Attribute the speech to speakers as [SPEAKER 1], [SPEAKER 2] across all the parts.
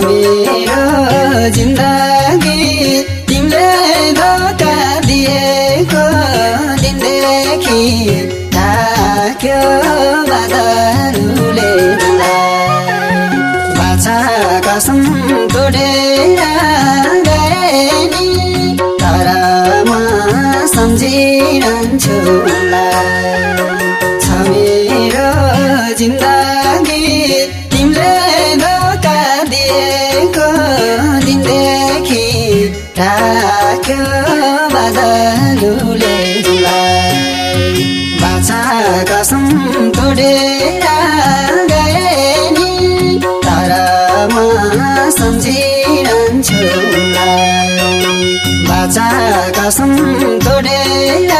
[SPEAKER 1] আমি ढाक बादलुले
[SPEAKER 2] जुलाई
[SPEAKER 1] बाछा कसम तोडेर गए नि तर म सम्झिरहन्छु बाछा कसम तोडेर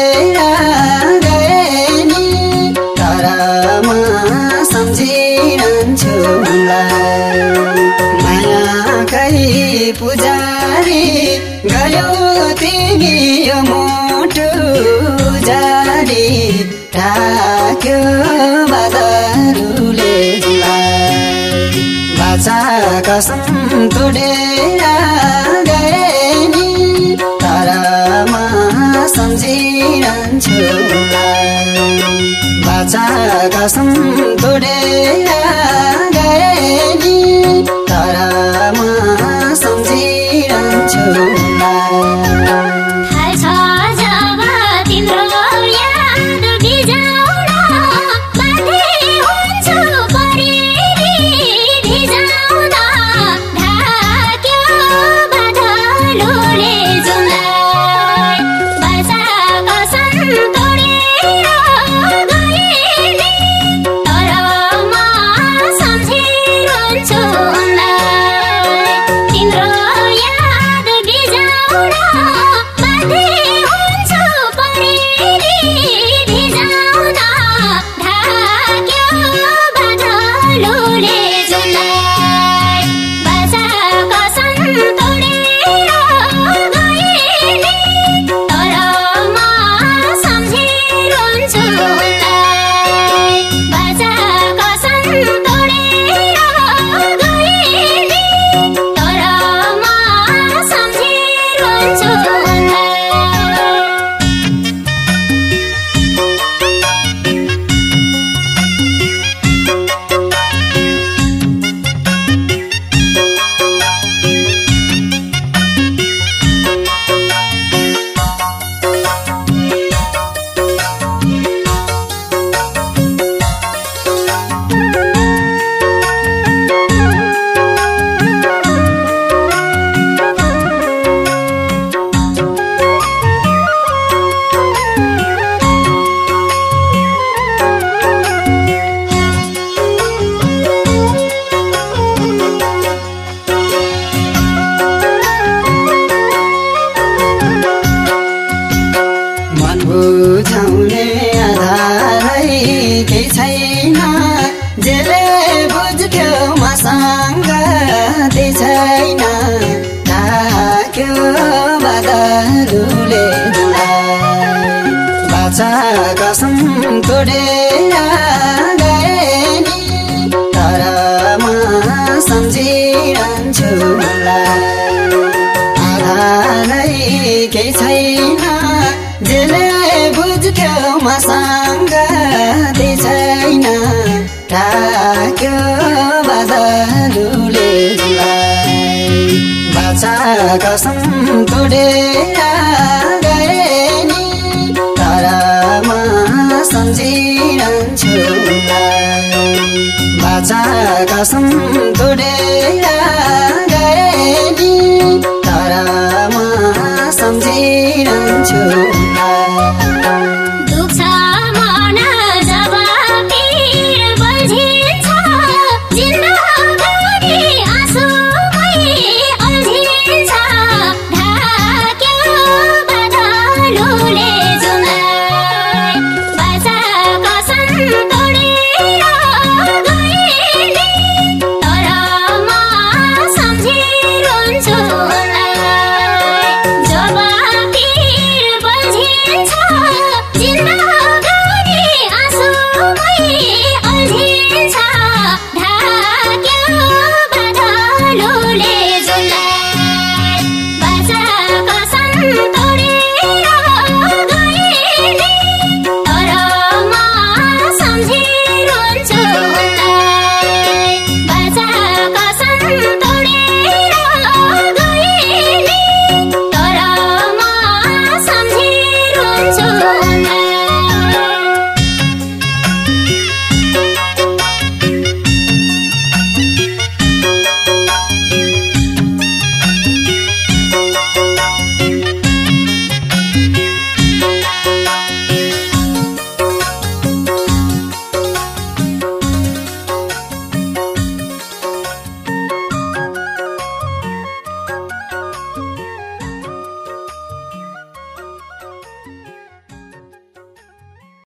[SPEAKER 1] ढाक्योमा दारुले बाचा कसम तुडेर गए नि। तर म सम्झिरहन्छु बाचा कसम तुडेर गए तर म सम्झिरहन्छु मलाई। केही छैन मसँग त्यही छैन। ढाक्यो मलाई। बाछा कसम तोडेर कसम